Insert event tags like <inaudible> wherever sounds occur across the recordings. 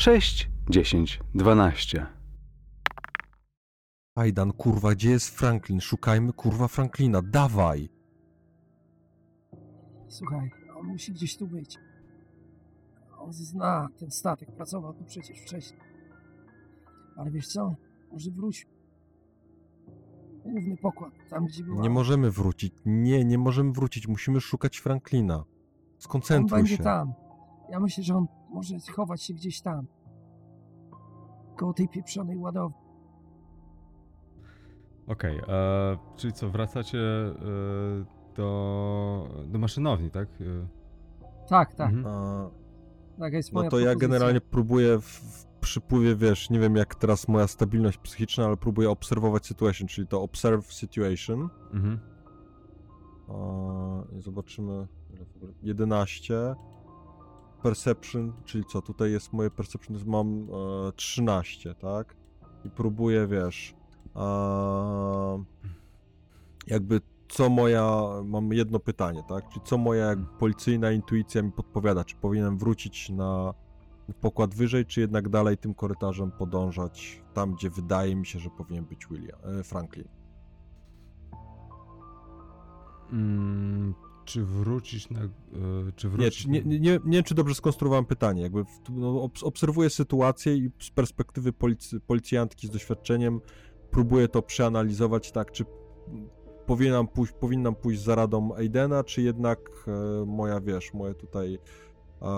6, 10, 12. Ajdan, kurwa, gdzie jest Franklin? Szukajmy, kurwa, Franklina, dawaj! Słuchaj, on musi gdzieś tu być. On zna ten statek, pracował tu przecież wcześniej. Ale wiesz co? Może wróć. Główny pokład, tam gdzie była. Nie możemy wrócić. Nie, nie możemy wrócić. Musimy szukać Franklina. On Skoncentruj będzie się. tam. Ja myślę, że on może chować się gdzieś tam. Koło tej pieprzonej ładowni. Okej, e, czyli co, wracacie e, do, do maszynowni, tak? E, Tak, tak. mhm. A, Taka jest no moja to ja propozycja. generalnie próbuję w, w przypływie, wiesz, nie wiem jak teraz moja stabilność psychiczna, ale próbuję obserwować situation, czyli to observe situation. Mhm. A, I zobaczymy. ile w ogóle- 11. Perception, czyli co? Tutaj jest moje perception, jest mam e, 13, tak? I próbuję, wiesz. A, jakby co moja. Mam jedno pytanie, tak? Czyli co moja jakby policyjna intuicja mi podpowiada? Czy powinienem wrócić na pokład wyżej, czy jednak dalej tym korytarzem podążać tam, gdzie wydaje mi się, że powinien być William, e, Franklin? Mm, czy wrócić na... E, czy Nie, wrócić... nie, nie, nie, nie wiem, czy dobrze skonstruowałem pytanie. Jakby no, obs- obserwuję sytuację i z perspektywy policy, policjantki z doświadczeniem próbuję to przeanalizować tak, czy powinnam pójść, powinnam pójść za radą Aidena, czy jednak e, moja, wiesz, moje tutaj e,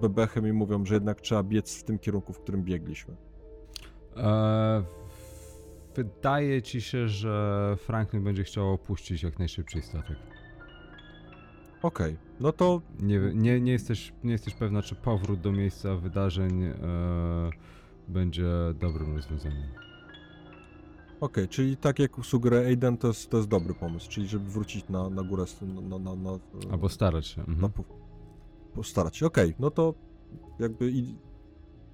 bebechy mi mówią, że jednak trzeba biec w tym kierunku, w którym biegliśmy. E, wydaje ci się, że Franklin będzie chciał opuścić jak najszybciej statek. Okej, no to Nie, nie, nie, jesteś, nie jesteś pewna, czy powrót do miejsca wydarzeń e, będzie dobrym rozwiązaniem. okej, czyli tak jak sugeruje Aiden, to jest, to jest dobry pomysł, czyli żeby wrócić na, na górę, na, na, na, Albo starać się. Mhm. Po, postarać się. Okej, no to jakby i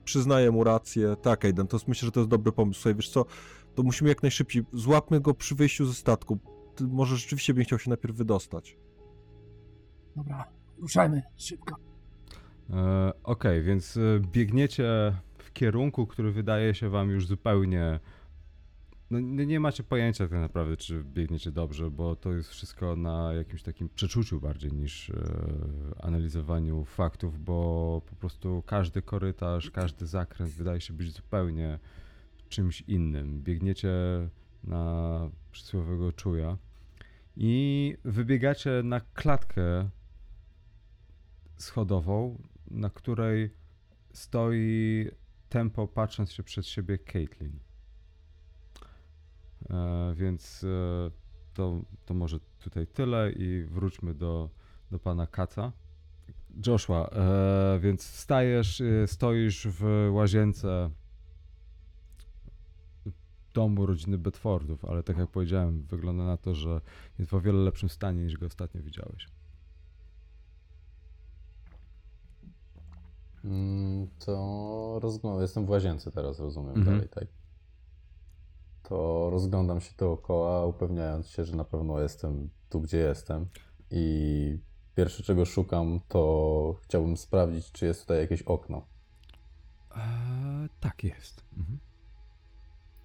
przyznaję mu rację. Tak, Aiden, to jest- myślę, że to jest dobry pomysł. Słuchaj, wiesz co, to musimy jak najszybciej, złapmy go przy wyjściu ze statku. Ty, może rzeczywiście bym chciał się najpierw wydostać. Dobra, ruszajmy szybko. E, Okej, więc e, biegniecie w kierunku, który wydaje się wam już zupełnie. No, nie nie macie pojęcia tak naprawdę, czy biegniecie dobrze, bo to jest wszystko na jakimś takim przeczuciu bardziej niż e, analizowaniu faktów, bo po prostu każdy korytarz, każdy zakręt wydaje się być zupełnie czymś innym. Biegniecie na przysłowiowego czuja i wybiegacie na klatkę schodową, na której stoi tempo patrząc się przed siebie Caitlin. E, więc e, to, to może tutaj tyle i wróćmy do, do pana Kaca. Joshua, e, więc stajesz, e, stoisz w łazience domu rodziny Bedfordów, ale tak jak powiedziałem, wygląda na to, że jest w o wiele lepszym stanie niż go ostatnio widziałeś. To rozglądam. Jestem w łazience teraz, rozumiem Mhm. dalej, tak? To rozglądam się dookoła, upewniając się, że na pewno jestem tu, gdzie jestem. I pierwsze, czego szukam, to chciałbym sprawdzić, czy jest tutaj jakieś okno. Eee, tak jest. Mhm.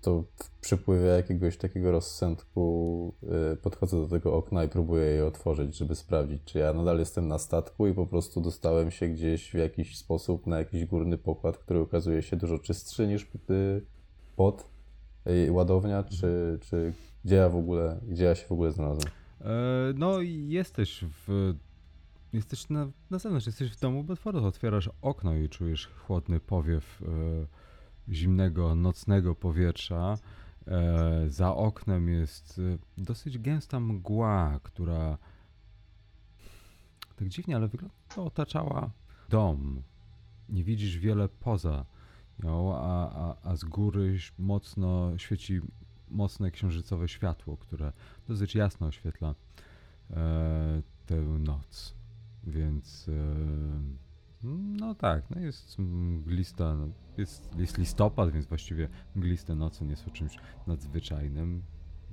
To w przypływie jakiegoś takiego rozsądku y, podchodzę do tego okna i próbuję je otworzyć, żeby sprawdzić, czy ja nadal jestem na statku i po prostu dostałem się gdzieś w jakiś sposób na jakiś górny pokład, który okazuje się dużo czystszy niż y, pod y, ładownia, czy, czy gdzie ja w ogóle, gdzie ja się w ogóle znalazłem. Eee, no i jesteś w... Jesteś na, na zewnątrz, jesteś w domu Bedforda, otwierasz okno i czujesz chłodny powiew e, zimnego, nocnego powietrza. E, za oknem jest e, dosyć gęsta mgła, która tak dziwnie, ale wygląda, otaczała dom. Nie widzisz wiele poza nią, a, a, a z góry mocno świeci mocne księżycowe światło, które dosyć jasno oświetla e, tę noc. Więc e, no tak, no jest mglista, no jest, jest listopad, więc właściwie mgliste noce nie są czymś nadzwyczajnym.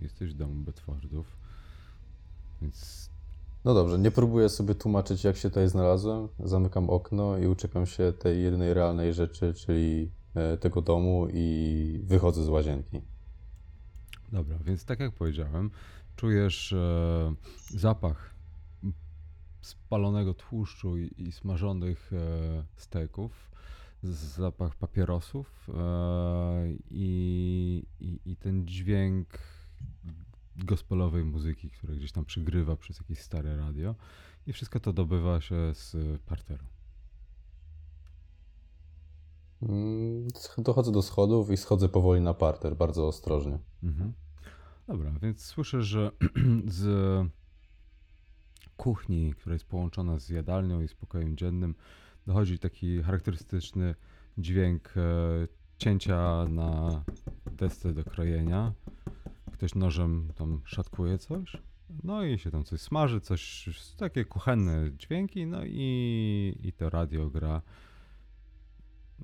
Jesteś w domu Bedfordów, więc No dobrze, nie próbuję sobie tłumaczyć, jak się tutaj znalazłem. Zamykam okno i uczekam się tej jedynej realnej rzeczy, czyli e, tego domu i wychodzę z łazienki. Dobra, więc tak jak powiedziałem, czujesz e, zapach spalonego tłuszczu i, i smażonych e, steków, z- zapach papierosów e, i, i, i ten dźwięk gospelowej muzyki, która gdzieś tam przygrywa przez jakieś stare radio i wszystko to dobywa się z parteru. Mm, Dochodzę do schodów i schodzę powoli na parter, bardzo ostrożnie. Mhm. Dobra, więc słyszę, że <clears throat> z kuchni, która jest połączona z jadalnią i z pokojem dziennym, dochodzi taki charakterystyczny dźwięk e, cięcia na desce do krojenia. Ktoś nożem tam szatkuje coś. No i się tam coś smaży, coś, takie kuchenne dźwięki, no i, i to radio gra.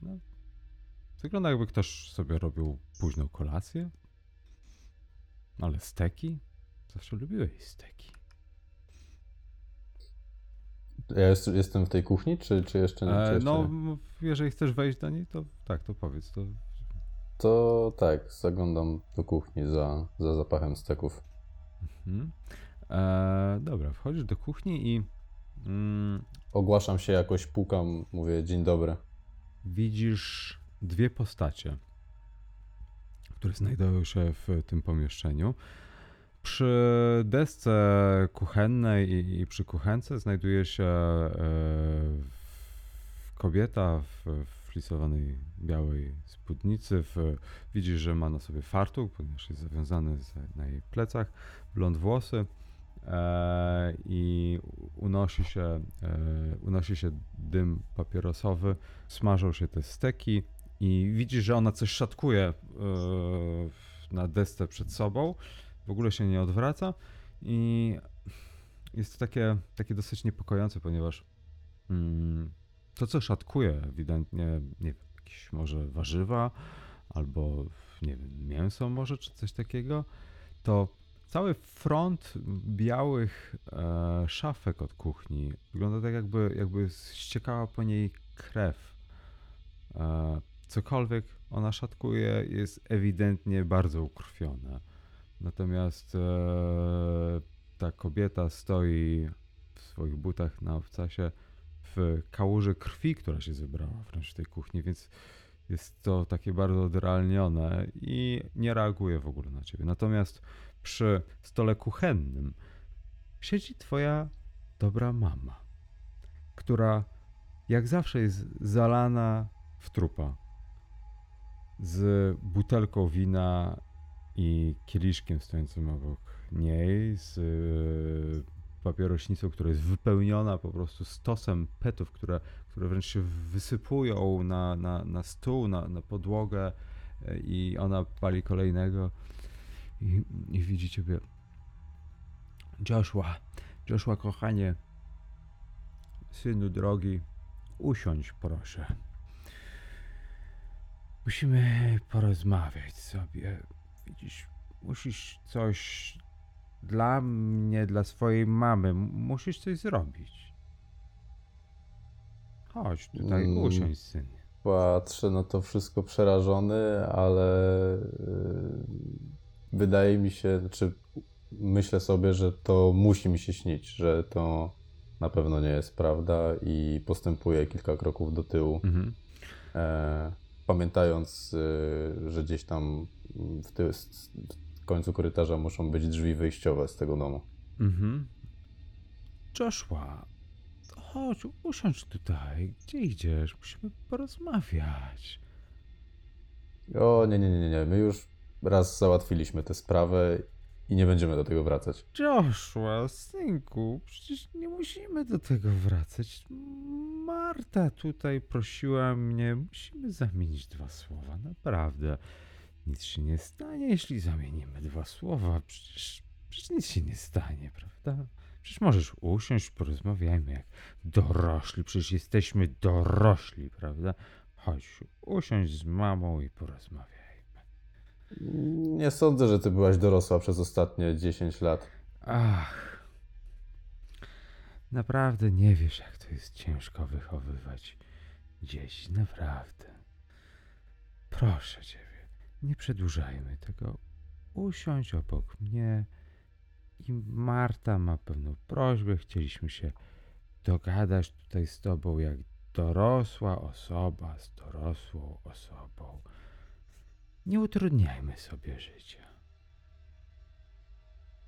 No, wygląda jakby ktoś sobie robił późną kolację. Ale steki? Zawsze lubiłeś steki. Ja jest, jestem w tej kuchni, czy, czy jeszcze nie? Czy E, jeszcze no, nie? jeżeli chcesz wejść do niej, to tak, to powiedz. To... To tak, zaglądam do kuchni za, za zapachem steków. Mhm. E, dobra, wchodzisz do kuchni i mm, Ogłaszam się jakoś, pukam, mówię dzień dobry. widzisz dwie postacie, które znajdują się w tym pomieszczeniu. Przy desce kuchennej i, i przy kuchence znajduje się e, kobieta w, w flisowanej białej spódnicy. W, widzisz, że ma na sobie fartuch, ponieważ jest zawiązany z, na jej plecach, blond włosy e, i unosi się, e, unosi się dym papierosowy, smażą się te steki i widzisz, że ona coś szatkuje e, na desce przed sobą, w ogóle się nie odwraca i jest to takie, takie dosyć niepokojące, ponieważ mm, to, co szatkuje, ewidentnie, nie wiem, jakieś może warzywa albo, nie wiem, mięso może, czy coś takiego, to cały front białych e, szafek od kuchni wygląda tak, jakby, jakby ściekała po niej krew. E, cokolwiek ona szatkuje, jest ewidentnie bardzo ukrwione. Natomiast e, ta kobieta stoi w swoich butach na obcasie w kałuży krwi, która się zebrała wręcz w tej kuchni, więc jest to takie bardzo odrealnione i nie reaguje w ogóle na ciebie. Natomiast przy stole kuchennym siedzi twoja dobra mama, która jak zawsze jest zalana w trupa z butelką wina i kieliszkiem stojącym obok niej, z y, papierośnicą, która jest wypełniona po prostu stosem petów, które, które wręcz się wysypują na, na, na stół, na, na podłogę y, i ona pali kolejnego i, i widzi ciebie. Joshua, Joshua kochanie, synu drogi, usiądź proszę. Musimy porozmawiać sobie. Widzisz, musisz coś dla mnie, dla swojej mamy, musisz coś zrobić. Chodź tutaj, Mm. usiądź, synie. Patrzę na to wszystko przerażony, ale yy, wydaje mi się, czy myślę sobie, że to musi mi się śnić, że to na pewno nie jest prawda i postępuję kilka kroków do tyłu, Mhm. e, pamiętając, y, że gdzieś tam w, ty, w końcu korytarza muszą być drzwi wyjściowe z tego domu. Mhm. Joshua, chodź, usiądź tutaj. Gdzie idziesz? Musimy porozmawiać. O, nie, nie, nie, nie, nie. My już raz załatwiliśmy tę sprawę i nie będziemy do tego wracać. Joshua, synku, przecież nie musimy do tego wracać. Marta tutaj prosiła mnie, musimy zamienić dwa słowa, naprawdę. Nic się nie stanie, jeśli zamienimy dwa słowa. Przecież, przecież nic się nie stanie, prawda? Przecież możesz usiąść, porozmawiajmy jak dorośli. Przecież jesteśmy dorośli, prawda? Chodź, usiądź z mamą i porozmawiajmy. Nie sądzę, że ty byłaś dorosła przez ostatnie 10 lat. Ach. Naprawdę nie wiesz, jak to jest ciężko wychowywać dzieci, naprawdę. Proszę ciebie, nie przedłużajmy tego. Usiądź obok mnie i Marta ma pewną prośbę. Chcieliśmy się dogadać tutaj z tobą jak dorosła osoba z dorosłą osobą. Nie utrudniajmy sobie życia.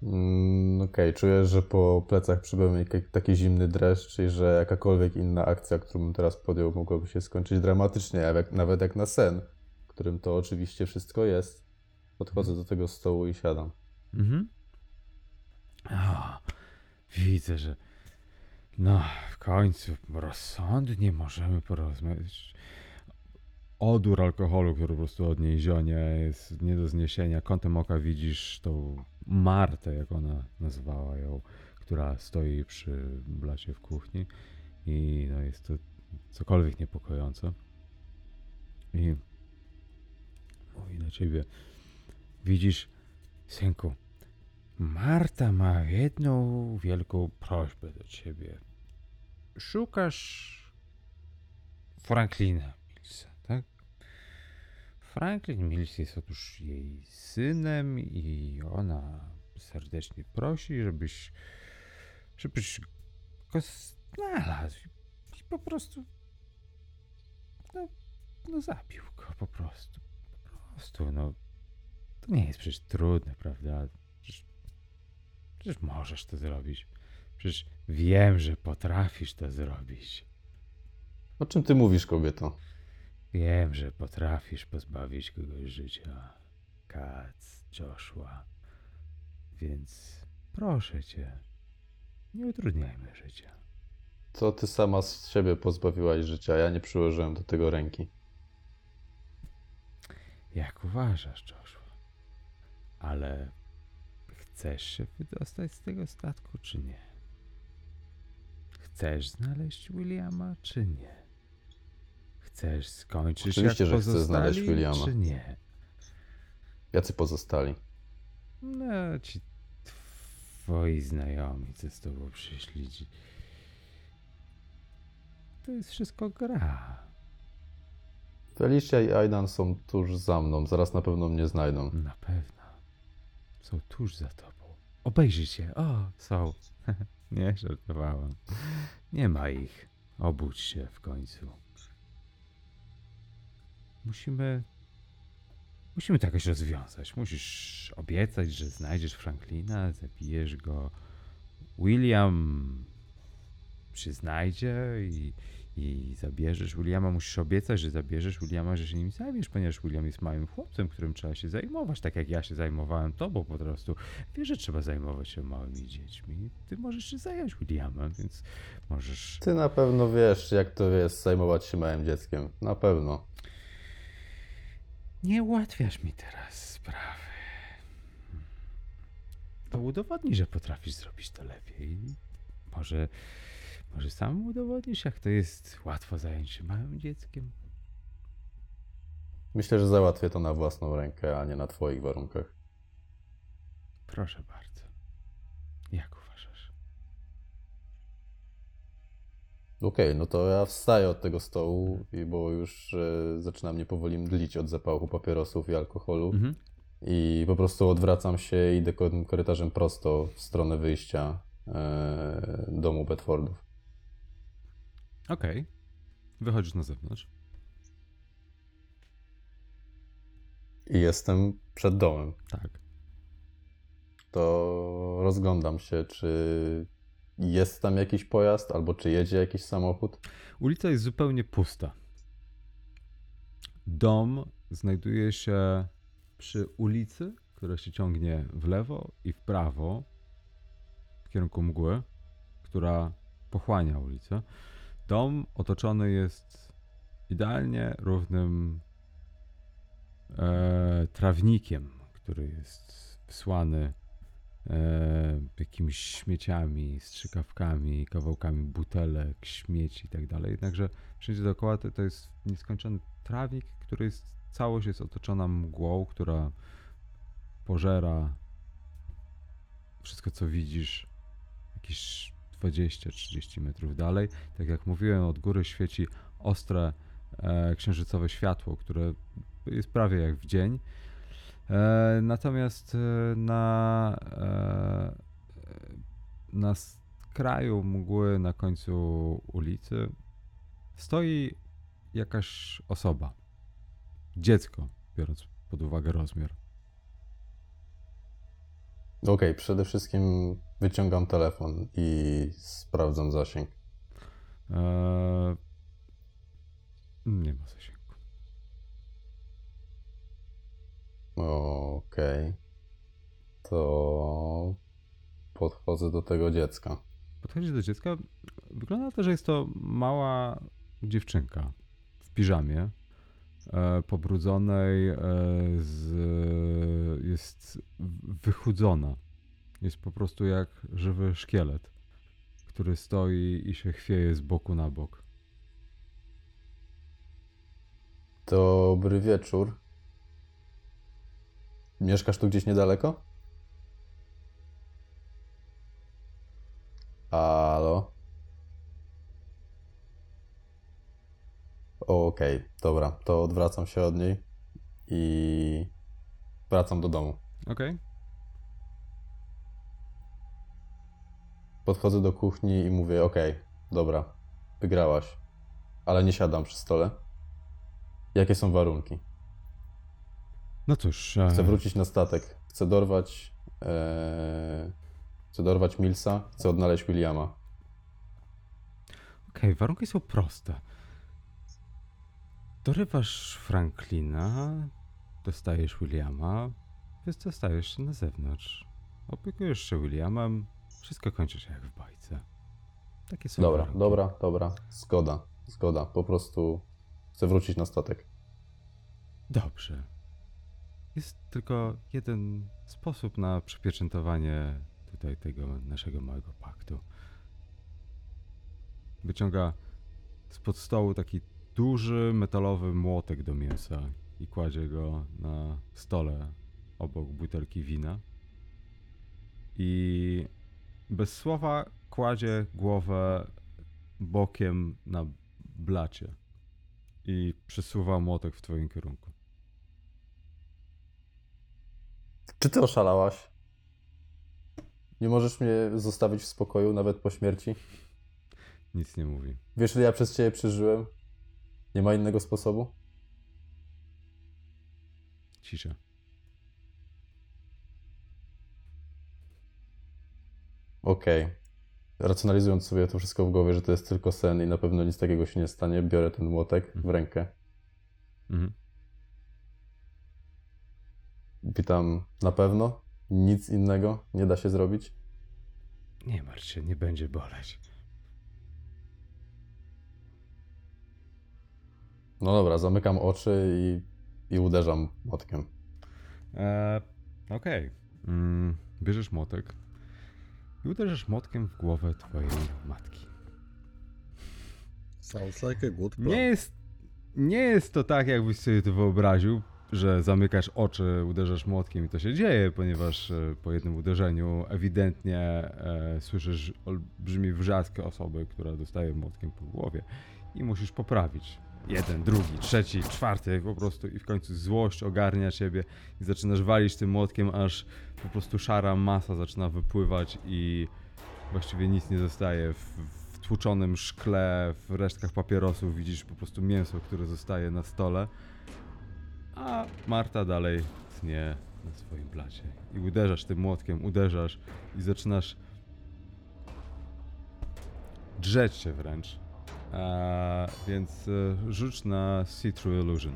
Mm, Okej, czuję, że po plecach przybył mi taki zimny dreszcz i że jakakolwiek inna akcja, którą bym teraz podjął, mogłaby się skończyć dramatycznie, jak, nawet jak na sen, którym to oczywiście wszystko jest. Podchodzę do tego stołu i siadam. Mhm. O, widzę, że no w końcu rozsądnie możemy porozmawiać. Odór alkoholu, który po prostu od niej zionie, jest nie do zniesienia. Kątem oka widzisz tą Martę, jak ona nazwała ją, która stoi przy blacie w kuchni i no jest to cokolwiek niepokojące. I mówi do ciebie, widzisz, synku, Marta ma jedną wielką prośbę do ciebie. Szukasz Franklina? Franklin Mills jest otóż jej synem i ona serdecznie prosi, żebyś, żebyś go znalazł i- po prostu no, no zabił go po prostu. Po prostu, no to nie jest przecież trudne, prawda? Przecież, przecież możesz to zrobić. Przecież wiem, że potrafisz to zrobić. O czym ty mówisz, kobieto? Wiem, że potrafisz pozbawić kogoś życia. Kac, Joshua. Więc proszę cię, nie utrudniajmy życia. To ty sama z siebie pozbawiłaś życia, ja nie przyłożyłem do tego ręki. Jak uważasz, Joshua? Ale chcesz się wydostać z tego statku, czy nie? Chcesz znaleźć Williama, czy nie? Chcesz skończyć Oczywiście, jak że chcę znaleźć Williama. czy nie? Jacy pozostali? No, ci twoi znajomi, co z tobą przyszli, ci... To jest wszystko gra. Felicia i Aidan są tuż za mną, zaraz na pewno mnie znajdą. Na pewno. Są tuż za tobą. Obejrzyj się. O, są. <laughs> Nie, żartowałem. Nie ma ich. Obudź się w końcu. Musimy. Musimy to jakoś rozwiązać. Musisz obiecać, że znajdziesz Franklina, zabijesz go. William się znajdzie i, i zabierzesz Williama. Musisz obiecać, że zabierzesz Williama, że się nim zajmiesz, ponieważ William jest małym chłopcem, którym trzeba się zajmować, tak jak ja się zajmowałem tobą po prostu. Wiesz, że trzeba zajmować się małymi dziećmi. Ty możesz się zająć Williamem, więc możesz... Ty na pewno wiesz, jak to jest zajmować się małym dzieckiem. Na pewno. Nie ułatwiasz mi teraz sprawy. To udowodnij, że potrafisz zrobić to lepiej. Może, może sam udowodnisz, jak to jest łatwo zająć się małym dzieckiem. Myślę, że załatwię to na własną rękę, a nie na twoich warunkach. Proszę bardzo. Jak Okej, no to ja wstaję od tego stołu, i bo już e, zaczyna mnie powoli mdlić od zapału papierosów i alkoholu. Mhm. I po prostu odwracam się i idę ko- korytarzem prosto w stronę wyjścia e, domu Bedfordów. Okej. Wychodzisz na zewnątrz. I jestem przed domem. Tak. To rozglądam się, czy jest tam jakiś pojazd, albo czy jedzie jakiś samochód. Ulica jest zupełnie pusta. Dom znajduje się przy ulicy, która się ciągnie w lewo i w prawo w kierunku mgły, która pochłania ulicę. Dom otoczony jest idealnie równym e, trawnikiem, który jest wsłany e, jakimiś śmieciami, strzykawkami, kawałkami butelek, śmieci i tak dalej. Jednakże wszędzie dookoła to, to jest nieskończony trawnik, który jest, całość jest otoczona mgłą, która pożera wszystko, co widzisz. Jakieś 20-30 metrów dalej. Tak jak mówiłem, od góry świeci ostre e, księżycowe światło, które jest prawie jak w dzień. E, natomiast e, na, e, na skraju mgły, na końcu ulicy, stoi jakaś osoba. Dziecko, biorąc pod uwagę rozmiar. Okej, przede wszystkim wyciągam telefon i sprawdzam zasięg. Eee, nie ma zasięgu. Okej. To podchodzę do tego dziecka. Podchodzi do dziecka. Wygląda na to, że jest to mała dziewczynka w piżamie, e, pobrudzonej, e, z, jest wychudzona. Jest po prostu jak żywy szkielet, który stoi i się chwieje z boku na bok. Dobry wieczór. Mieszkasz tu gdzieś niedaleko? Halo? Okej, dobra, to odwracam się od niej i wracam do domu. Okej? Podchodzę do kuchni i mówię: Okej, dobra, wygrałaś, ale nie siadam przy stole. Jakie są warunki? No cóż. e, Chcę wrócić na statek. Chcę dorwać. E, chcę dorwać Millsa. Chcę odnaleźć Williama. Okej, warunki są proste. Dorywasz Franklina, dostajesz Williama, więc dostajesz się na zewnątrz. Opiekujesz się Williamem, wszystko kończy się jak w bajce. Takie są Dobra, warunki. dobra, dobra. Zgoda, zgoda. Po prostu chcę wrócić na statek. Dobrze. Jest tylko jeden sposób na przypieczętowanie tutaj tego naszego małego paktu. Wyciąga spod stołu taki duży metalowy młotek do mięsa i kładzie go na stole obok butelki wina. I bez słowa kładzie głowę bokiem na blacie i przesuwa młotek w twoim kierunku. Czy ty oszalałaś? Nie możesz mnie zostawić w spokoju nawet po śmierci? Nic nie mówi. Wiesz, ile ja przez ciebie przeżyłem? Nie ma innego sposobu? Cisza. Okej. Racjonalizując sobie to wszystko w głowie, że to jest tylko sen i na pewno nic takiego się nie stanie, biorę ten młotek w Mhm. rękę. Mhm. Pytam, na pewno? Nic innego nie da się zrobić? Nie martw się, nie będzie boleć. No dobra, zamykam oczy i, i uderzam młotkiem. Eee, Okej. Mm, bierzesz młotek i uderzasz młotkiem w głowę twojej matki. Sounds like a good plan. Nie jest, nie jest to tak, jakbyś sobie to wyobraził, że zamykasz oczy, uderzasz młotkiem i to się dzieje, ponieważ e, po jednym uderzeniu ewidentnie e, słyszysz olbrzymi wrzask osoby, która dostaje młotkiem po głowie i musisz poprawić. Jeden, drugi, trzeci, czwarty, po prostu i w końcu złość ogarnia ciebie i zaczynasz walić tym młotkiem, aż po prostu szara masa zaczyna wypływać i właściwie nic nie zostaje. W, w tłuczonym szkle, w resztkach papierosów widzisz po prostu mięso, które zostaje na stole, a Marta dalej tnie na swoim blacie. I uderzasz tym młotkiem, uderzasz i zaczynasz drzeć się wręcz. A, więc e, rzuć na See Through Illusion.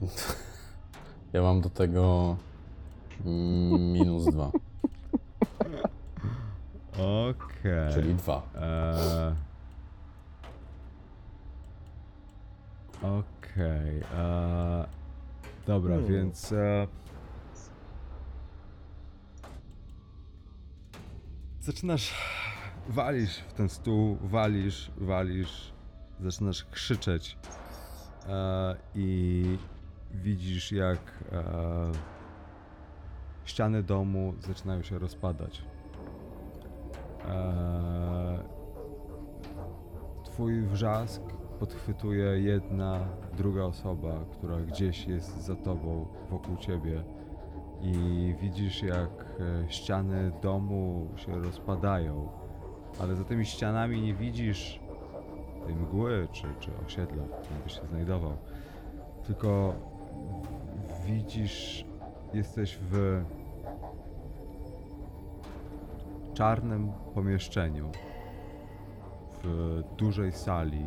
<laughs> Ja mam do tego mm, minus dwa, <laughs> Okej. czyli dwa. Eee... Okej. Eee, Dobra, Hmm. więc. E... Zaczynasz. Walisz w ten stół, walisz, walisz, zaczynasz krzyczeć. E, I widzisz, jak e, ściany domu zaczynają się rozpadać. Eee, twój wrzask podchwytuje jedna, druga osoba, która gdzieś jest za tobą, wokół ciebie. I widzisz, jak e, ściany domu się rozpadają, ale za tymi ścianami nie widzisz tej mgły czy, czy osiedla, w którym byś się znajdował. Tylko widzisz, jesteś w czarnym pomieszczeniu, w dużej sali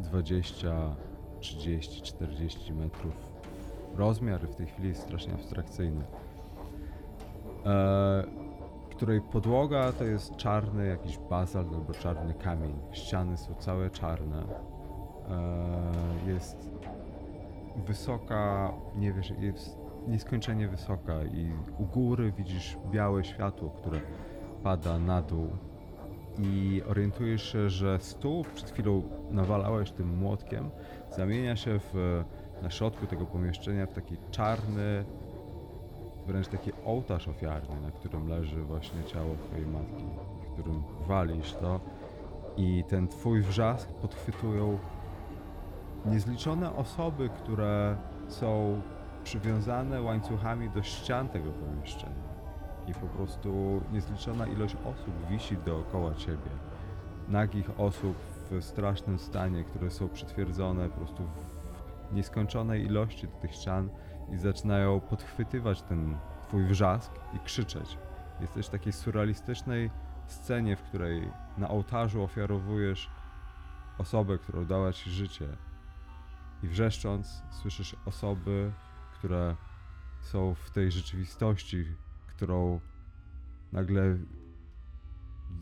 20, 30, 40 metrów. Rozmiar w tej chwili jest strasznie abstrakcyjny. E, której podłoga to jest czarny jakiś bazalt albo czarny kamień. Ściany są całe czarne. E, jest wysoka, nie wiesz, jest nieskończenie wysoka i u góry widzisz białe światło, które pada na dół i orientujesz się, że stół przed chwilą nawalałeś tym młotkiem, zamienia się w, na środku tego pomieszczenia w taki czarny, wręcz taki ołtarz ofiarny, na którym leży właśnie ciało twojej matki, w którym walisz to i ten twój wrzask podchwytują niezliczone osoby, które są przywiązane łańcuchami do ścian tego pomieszczenia. I po prostu niezliczona ilość osób wisi dookoła ciebie. Nagich osób w strasznym stanie, które są przytwierdzone po prostu w nieskończonej ilości do tych ścian i zaczynają podchwytywać ten twój wrzask i krzyczeć. Jesteś w takiej surrealistycznej scenie, w której na ołtarzu ofiarowujesz osobę, która dała ci życie. I wrzeszcząc słyszysz osoby, które są w tej rzeczywistości, którą nagle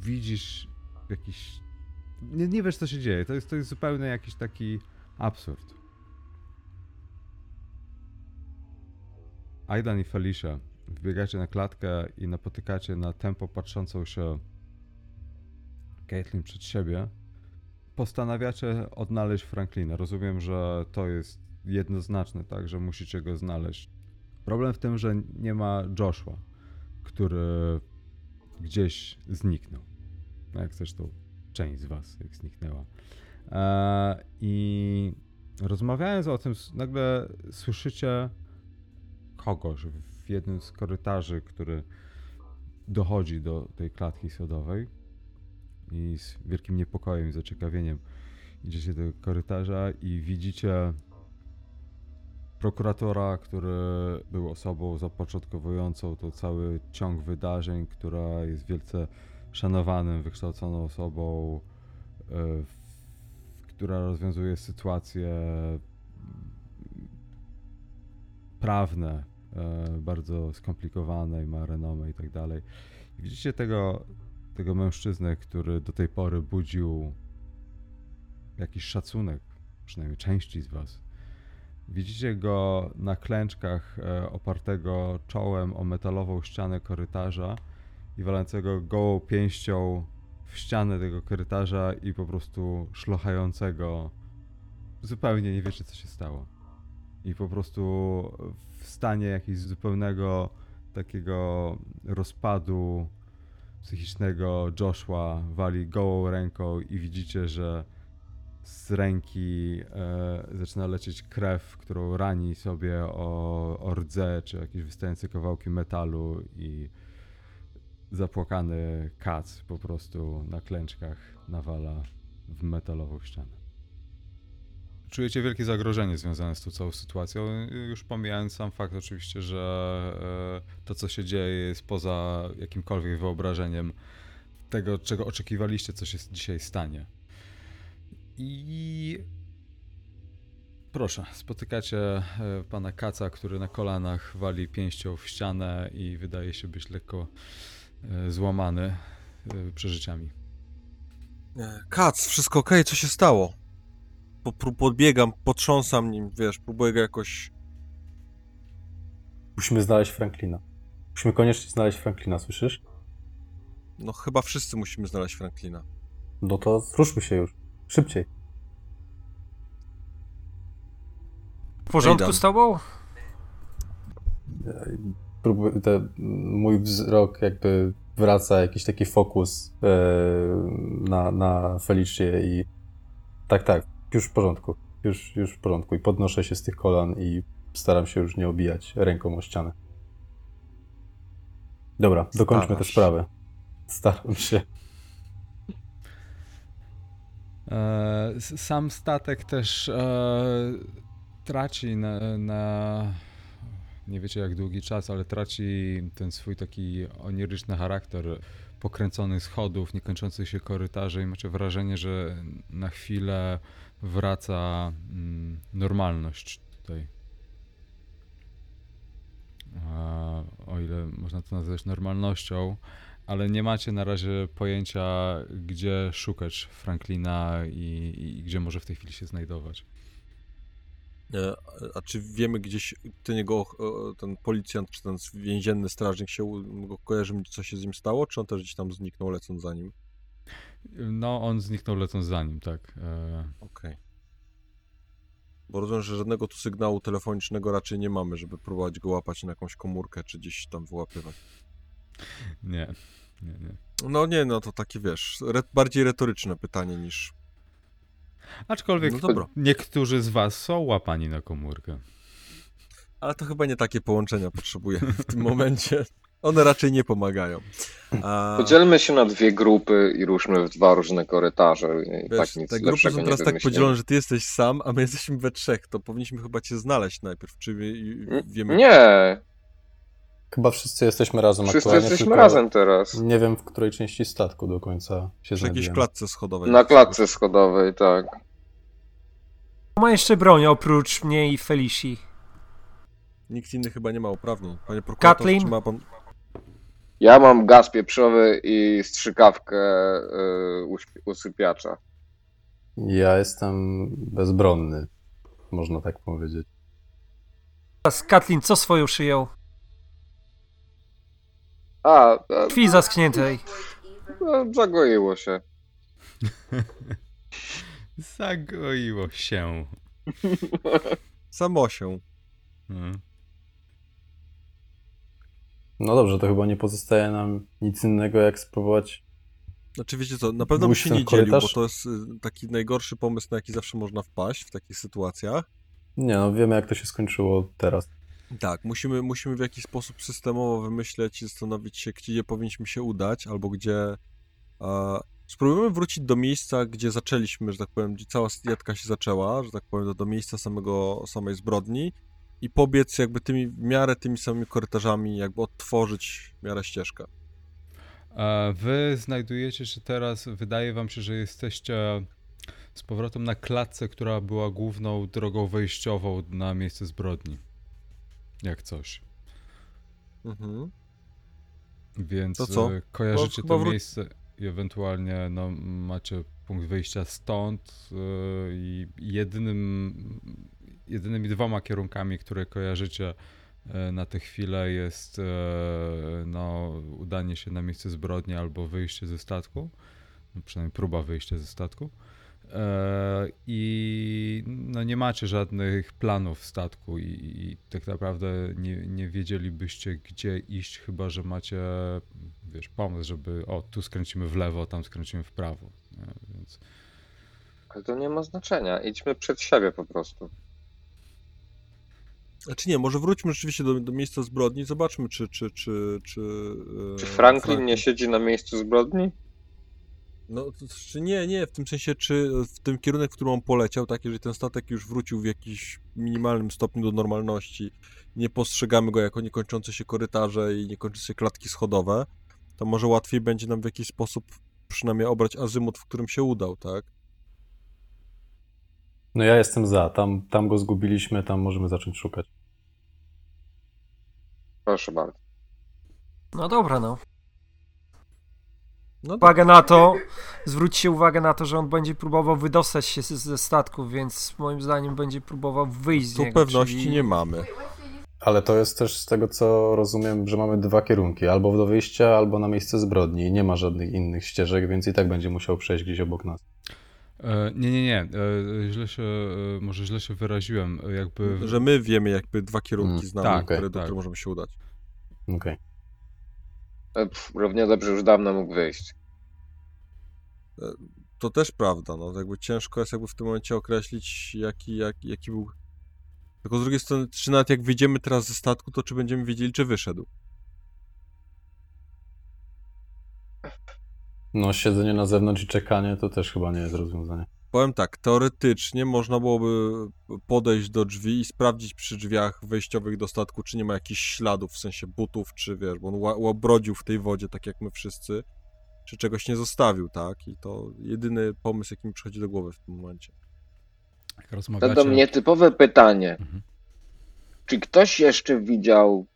widzisz jakiś. Nie, nie wiesz, co się dzieje. To jest, to jest zupełnie jakiś taki absurd. Aidan i Felicia wbiegacie na klatkę i napotykacie na tempo patrzącą się Caitlyn przed siebie. Postanawiacie odnaleźć Franklina. Rozumiem, że to jest jednoznaczne, tak, że musicie go znaleźć. Problem w tym, że nie ma Joshua, który gdzieś zniknął. No Jak zresztą część z was, jak zniknęła. Eee, I rozmawiając o tym, nagle słyszycie kogoś w jednym z korytarzy, który dochodzi do tej klatki schodowej i z wielkim niepokojem i zaciekawieniem idziecie do korytarza i widzicie prokuratora, który był osobą zapoczątkowującą to cały ciąg wydarzeń, która jest wielce szanowanym, wykształconą osobą, e, która rozwiązuje sytuacje prawne, e, bardzo skomplikowane i ma renomę i tak dalej. Widzicie tego, tego mężczyznę, który do tej pory budził jakiś szacunek, przynajmniej części z was. Widzicie go na klęczkach e, opartego czołem o metalową ścianę korytarza i walącego gołą pięścią w ścianę tego korytarza i po prostu szlochającego. Zupełnie nie wiecie, co się stało. I po prostu w stanie jakiegoś zupełnego takiego rozpadu psychicznego Joshua wali gołą ręką i widzicie, że z ręki e, zaczyna lecieć krew, którą rani sobie o, o rdze, czy jakieś wystające kawałki metalu i zapłakany kac po prostu na klęczkach nawala w metalową ścianę. Czujecie wielkie zagrożenie związane z tą całą sytuacją, już pomijając sam fakt oczywiście, że e, to co się dzieje jest poza jakimkolwiek wyobrażeniem tego, czego oczekiwaliście, co się dzisiaj stanie. I proszę, spotykacie e, pana Kaca, który na kolanach wali pięścią w ścianę i wydaje się być lekko e, złamany e, przeżyciami. Kac, wszystko okej, co się stało? Podbiegam, potrząsam nim, wiesz, próbuję go jakoś... Musimy znaleźć Franklina. Musimy koniecznie znaleźć Franklina, słyszysz? No chyba wszyscy musimy znaleźć Franklina. No to ruszmy się już. Szybciej. W porządku z tobą? Próbuję, te, mój wzrok jakby wraca jakiś taki fokus e, na, na Felicję i tak, tak, już w porządku, już, już w porządku i podnoszę się z tych kolan i staram się już nie obijać ręką o ścianę. Dobra, dokończmy tę Starasz. sprawę. Staram się. E, sam statek też e, traci na, na nie wiecie jak długi czas, ale traci ten swój taki oniryczny charakter pokręconych schodów, niekończących się korytarzy i macie wrażenie, że na chwilę wraca mm, normalność tutaj. E, o ile można to nazwać normalnością, ale nie macie na razie pojęcia, gdzie szukać Franklina i, i gdzie może w tej chwili się znajdować. E, A czy wiemy gdzieś, ten jego, e, ten policjant, czy ten więzienny strażnik się kojarzy, co się z nim stało, czy on też gdzieś tam zniknął lecąc za nim? No, on zniknął lecąc za nim, tak. E, Okej. Bo rozumiem, że żadnego tu sygnału telefonicznego raczej nie mamy, żeby próbować go łapać na jakąś komórkę, czy gdzieś tam wyłapywać. Nie, nie, nie. No nie, no to takie, wiesz, re bardziej retoryczne pytanie niż... Aczkolwiek No dobra. niektórzy z was są łapani na komórkę. Ale to chyba nie takie połączenia potrzebujemy w tym momencie. One raczej nie pomagają. A, Podzielmy się na dwie grupy i ruszmy w dwa różne korytarze. I wiesz, tak nic te grupy są nie teraz tak podzielone, że ty jesteś sam, a my jesteśmy we trzech. To powinniśmy chyba cię znaleźć najpierw, czy my wiemy... Nie, Chyba wszyscy jesteśmy razem wszyscy aktualnie, jesteśmy razem teraz. Nie wiem, w której części statku do końca się Przy jakiejś znajdujemy. klatce schodowej. Na klatce schodowej, tak. Ma jeszcze broń oprócz mnie i Felici. Nikt inny chyba nie ma uprawnień. Panie prokurator, Kathleen? czy ma pan... Ja mam gaz pieprzowy i strzykawkę y, uśp- usypiacza. Ja jestem bezbronny, można tak powiedzieć. Teraz Katlin, co swoją szyją? A, a Krwi zaskniętej. no, zagoiło się. <laughs> Zagoiło się. Samosią. Hmm. No dobrze, to chyba nie pozostaje nam nic innego, jak spróbować. Znaczy wiecie co, na pewno bym Pójść się w nie dzielił, bo korytarz? to jest y, taki najgorszy pomysł, na jaki zawsze można wpaść w takich sytuacjach. Nie, no wiemy, jak to się skończyło teraz. Tak, musimy, musimy w jakiś sposób systemowo wymyśleć i zastanowić się, gdzie powinniśmy się udać, albo gdzie... A, spróbujemy wrócić do miejsca, gdzie zaczęliśmy, że tak powiem, gdzie cała jatka się zaczęła, że tak powiem, do, do miejsca samego, samej zbrodni i pobiec jakby tymi, w miarę tymi samymi korytarzami, jakby odtworzyć w miarę ścieżkę. Wy znajdujecie się teraz, wydaje wam się, że jesteście z powrotem na klatce, która była główną drogą wejściową na miejsce zbrodni. Jak coś. Mhm. Więc To co? e, kojarzycie chyba to wró- miejsce i ewentualnie no, macie punkt wyjścia stąd e, i jedynym, jedynymi dwoma kierunkami, które kojarzycie e, na tę chwilę jest e, no, udanie się na miejsce zbrodni albo wyjście ze statku, no, przynajmniej próba wyjścia ze statku. E, I no nie macie żadnych planów w statku i, i tak naprawdę nie, nie wiedzielibyście gdzie iść, chyba że macie wiesz, pomysł, żeby o tu skręcimy w lewo, tam skręcimy w prawo. Nie? Więc Ale to nie ma znaczenia. Idźmy przed siebie po prostu. Znaczy nie, może wróćmy rzeczywiście do, do miejsca zbrodni, zobaczmy, czy... Czy, czy, czy, e, Czy Franklin nie siedzi na miejscu zbrodni? No, to, czy nie, nie, w tym sensie, czy w tym kierunek, w którym on poleciał, tak, jeżeli ten statek już wrócił w jakimś minimalnym stopniu do normalności, nie postrzegamy go jako niekończące się korytarze i niekończące się klatki schodowe, to może łatwiej będzie nam w jakiś sposób przynajmniej obrać azymut, w którym się udał, tak? No ja jestem za. Tam, tam go zgubiliśmy, tam możemy zacząć szukać. Proszę bardzo. No dobra, no. No Uwaga na to, zwróćcie uwagę na to, że on będzie próbował wydostać się z- ze statku, więc moim zdaniem będzie próbował wyjść z tu niego. pewności czyli... nie mamy. Ale to jest też z tego, co rozumiem, że mamy dwa kierunki. Albo do wyjścia, albo na miejsce zbrodni. Nie ma żadnych innych ścieżek, więc i tak będzie musiał przejść gdzieś obok nas. e, nie, nie, nie, e, źle się, e, może źle się wyraziłem, jakby... Że my wiemy jakby dwa kierunki Mm, znamy, tak, które, do tak. których możemy się udać. Okej. e, pff, równie dobrze już dawno mógł wyjść. To też prawda, no jakby ciężko jest jakby w tym momencie określić jaki, jak, jaki był... Tylko z drugiej strony, czy nawet jak wyjdziemy teraz ze statku, to czy będziemy wiedzieli, czy wyszedł? No, siedzenie na zewnątrz i czekanie to też chyba nie jest rozwiązanie. Powiem tak, teoretycznie można byłoby podejść do drzwi i sprawdzić przy drzwiach wejściowych do statku, czy nie ma jakichś śladów, w sensie butów, czy wiesz, bo on ła- łabrodził w tej wodzie, tak jak my wszyscy, czy czegoś nie zostawił, tak? I to jedyny pomysł, jaki mi przychodzi do głowy w tym momencie. Jak To rozmawiacie... do mnie typowe pytanie. Mhm. Czy ktoś jeszcze widział,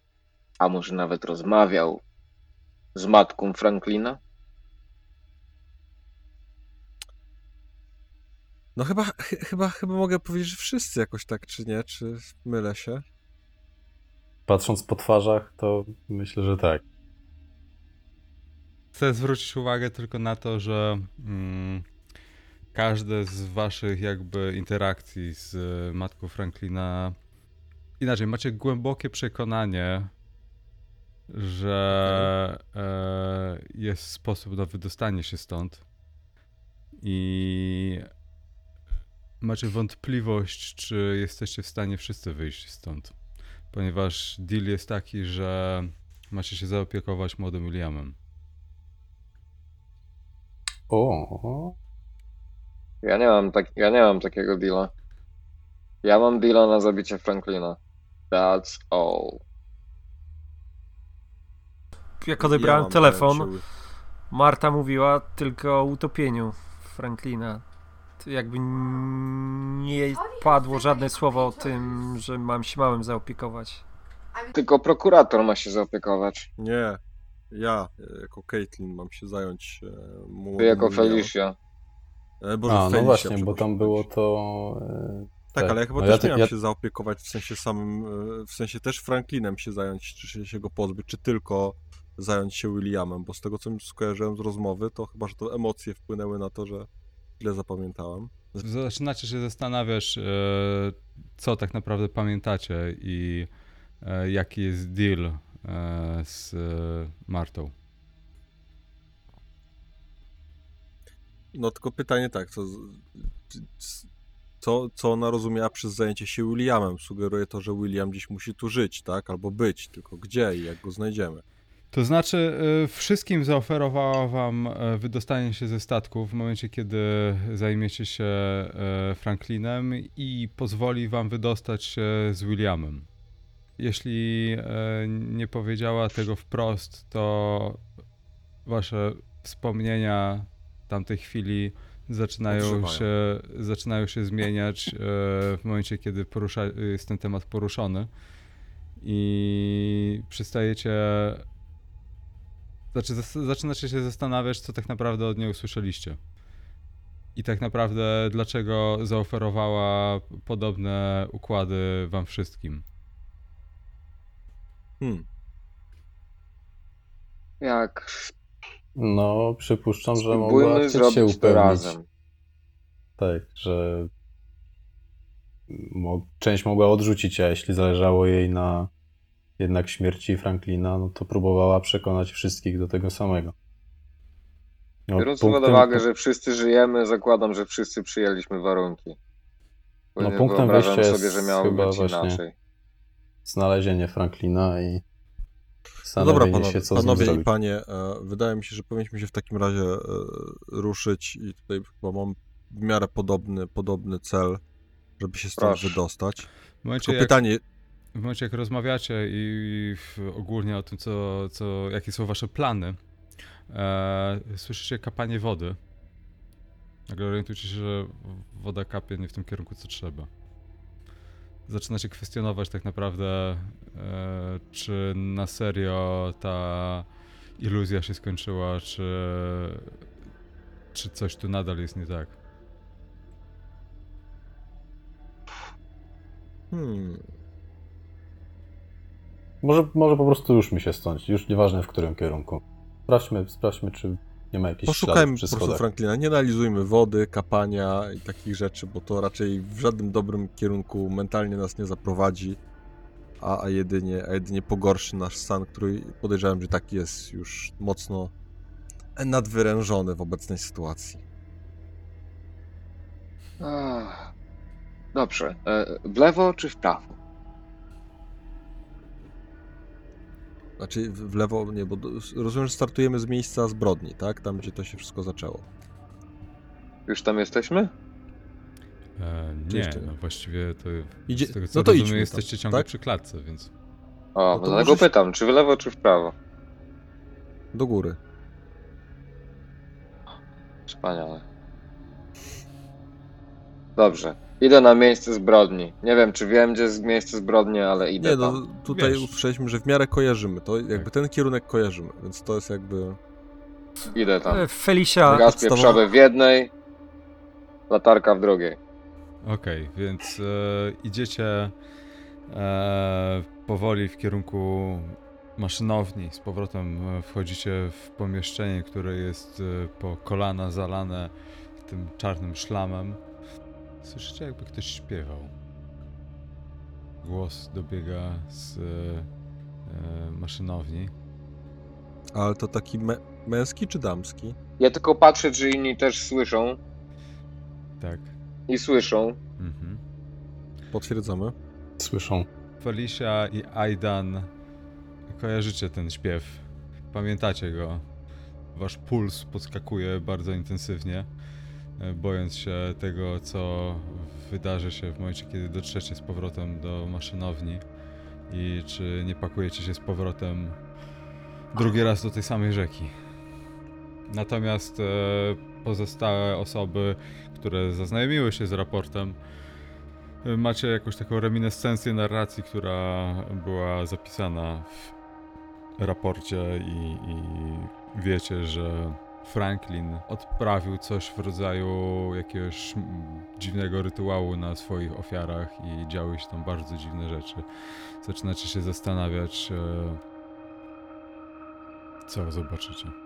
a może nawet rozmawiał z matką Franklina? No chyba, ch- chyba, chyba mogę powiedzieć, że wszyscy jakoś tak, czy nie? Czy mylę się? Patrząc po twarzach, to myślę, że tak. Chcę zwrócić uwagę tylko na to, że mm, każde z waszych jakby interakcji z y, matką Franklina inaczej, macie głębokie przekonanie, że e, jest sposób na wydostanie się stąd i macie wątpliwość, czy jesteście w stanie wszyscy wyjść stąd, ponieważ deal jest taki, że macie się zaopiekować młodym Williamem. O, Ja nie mam, tak, ja nie mam takiego deala. Ja mam deala na zabicie Franklina. That's all. Jak odebrałem telefon, Marta mówiła tylko o utopieniu Franklina. Jakby nie padło żadne słowo o tym, że mam się małym zaopiekować. Tylko prokurator ma się zaopiekować. Nie, ja jako Caitlin mam się zająć e, młodym Ty jako. Felicia. E, Boże, a, no Felicia, właśnie, bo tam było to... e, Tak, tak. ale ja chyba No też ja miałem ja- się zaopiekować w sensie samym, e, w sensie też Franklinem się zająć, czy się- się go pozbyć, czy tylko zająć się Williamem, bo z tego co mi skojarzyłem z rozmowy, to chyba, że to emocje wpłynęły na to, że źle zapamiętałem. Zaczynacie się zastanawiać, e, co tak naprawdę pamiętacie i e, jaki jest deal e, z Martą. No tylko pytanie tak, co, co, co ona rozumiała przez zajęcie się Williamem? Sugeruje to, że William gdzieś musi tu żyć, tak? Albo być, tylko gdzie i jak go znajdziemy? To znaczy, e, wszystkim zaoferowała wam e, wydostanie się ze statku w momencie, kiedy zajmiecie się e, Franklinem i pozwoli wam wydostać się z Williamem. Jeśli e, nie powiedziała tego wprost, to wasze wspomnienia tamtej chwili zaczynają się, zaczynają się zmieniać w momencie, kiedy porusza, jest ten temat poruszony i przestajecie znaczy, zaczynacie się zastanawiać, co tak naprawdę od niej usłyszeliście. I tak naprawdę, dlaczego zaoferowała podobne układy wam wszystkim. Hmm. Jak No, przypuszczam, że mogła chcieć się upewnić. razem. Tak, że część mogła odrzucić, a jeśli zależało jej na jednak śmierci Franklina, no to próbowała przekonać wszystkich do tego samego. No, Biorąc pod punktem- uwagę, że wszyscy żyjemy, zakładam, że wszyscy przyjęliśmy warunki. Bo No, nie punktem wyjścia sobie, jest że miało chyba być właśnie inaczej. Znalezienie Franklina i No dobra, panowie, się, co panowie i panie, e, wydaje mi się, że powinniśmy się w takim razie e, ruszyć i tutaj chyba mam w miarę podobny, podobny cel, żeby się stąd Proszę. wydostać. Momencie, jak, pytanie, w momencie jak rozmawiacie i w, ogólnie o tym, co, co, jakie są wasze plany, e, słyszycie kapanie wody. Nagle orientujecie się, że woda kapie nie w tym kierunku, co trzeba. Zaczynacie kwestionować tak naprawdę, e, czy na serio ta iluzja się skończyła, czy, czy coś tu nadal jest nie tak. hmm, Może, może po prostu ruszmy się stąd, już nieważne w którym kierunku. Sprawdźmy, sprawdźmy czy nie ma jakichś poszukajmy po prostu. Franklina, nie analizujmy wody, kapania i takich rzeczy, bo to raczej w żadnym dobrym kierunku mentalnie nas nie zaprowadzi. a, a, jedynie, a jedynie pogorszy nasz stan, który podejrzewam, że taki jest już mocno nadwyrężony w obecnej sytuacji. Ach. Dobrze. E, w lewo czy w prawo? Znaczy w, lewo, nie, bo rozumiem, że startujemy z miejsca zbrodni, tak? Tam, gdzie to się wszystko zaczęło. Już tam jesteśmy? E, nie, no właściwie to Idzie- z tego co no to rozumiem, idźmy tam, jesteście ciągle tak? przy klatce, więc... O, No to dlatego możesz- pytam, czy w lewo, czy w prawo? Do góry. Wspaniale. Dobrze. Idę na miejsce zbrodni. Nie wiem, czy wiem, gdzie jest miejsce zbrodni, ale idę Nie, tam. no tutaj Wiesz. usłyszeliśmy, że w miarę kojarzymy. To jakby ten kierunek kojarzymy, więc to jest jakby. Idę tam. E, Felicia, Gaz podstawowa- pieprzowy w jednej, latarka w drugiej. Okej, więc e, idziecie e, powoli w kierunku maszynowni. Z powrotem e, wchodzicie w pomieszczenie, które jest e, po kolana zalane tym czarnym szlamem. Słyszycie, jakby ktoś śpiewał. Głos dobiega z e, maszynowni. Ale to taki me- męski czy damski? Ja tylko patrzę, czy inni też słyszą Tak. i słyszą. Mhm. Potwierdzamy. Słyszą. Felicia i Aidan kojarzycie ten śpiew. Pamiętacie go. Wasz puls podskakuje bardzo intensywnie, bojąc się tego, co wydarzy się w momencie, kiedy dotrzecie z powrotem do maszynowni i czy nie pakujecie się z powrotem drugi raz do tej samej rzeki. Natomiast e, pozostałe osoby, które zaznajomiły się z raportem, macie jakąś taką reminiscencję narracji, która była zapisana w raporcie i, i wiecie, że Franklin odprawił coś w rodzaju jakiegoś mm, dziwnego rytuału na swoich ofiarach i działy się tam bardzo dziwne rzeczy. Zaczynacie się zastanawiać, e, co zobaczycie.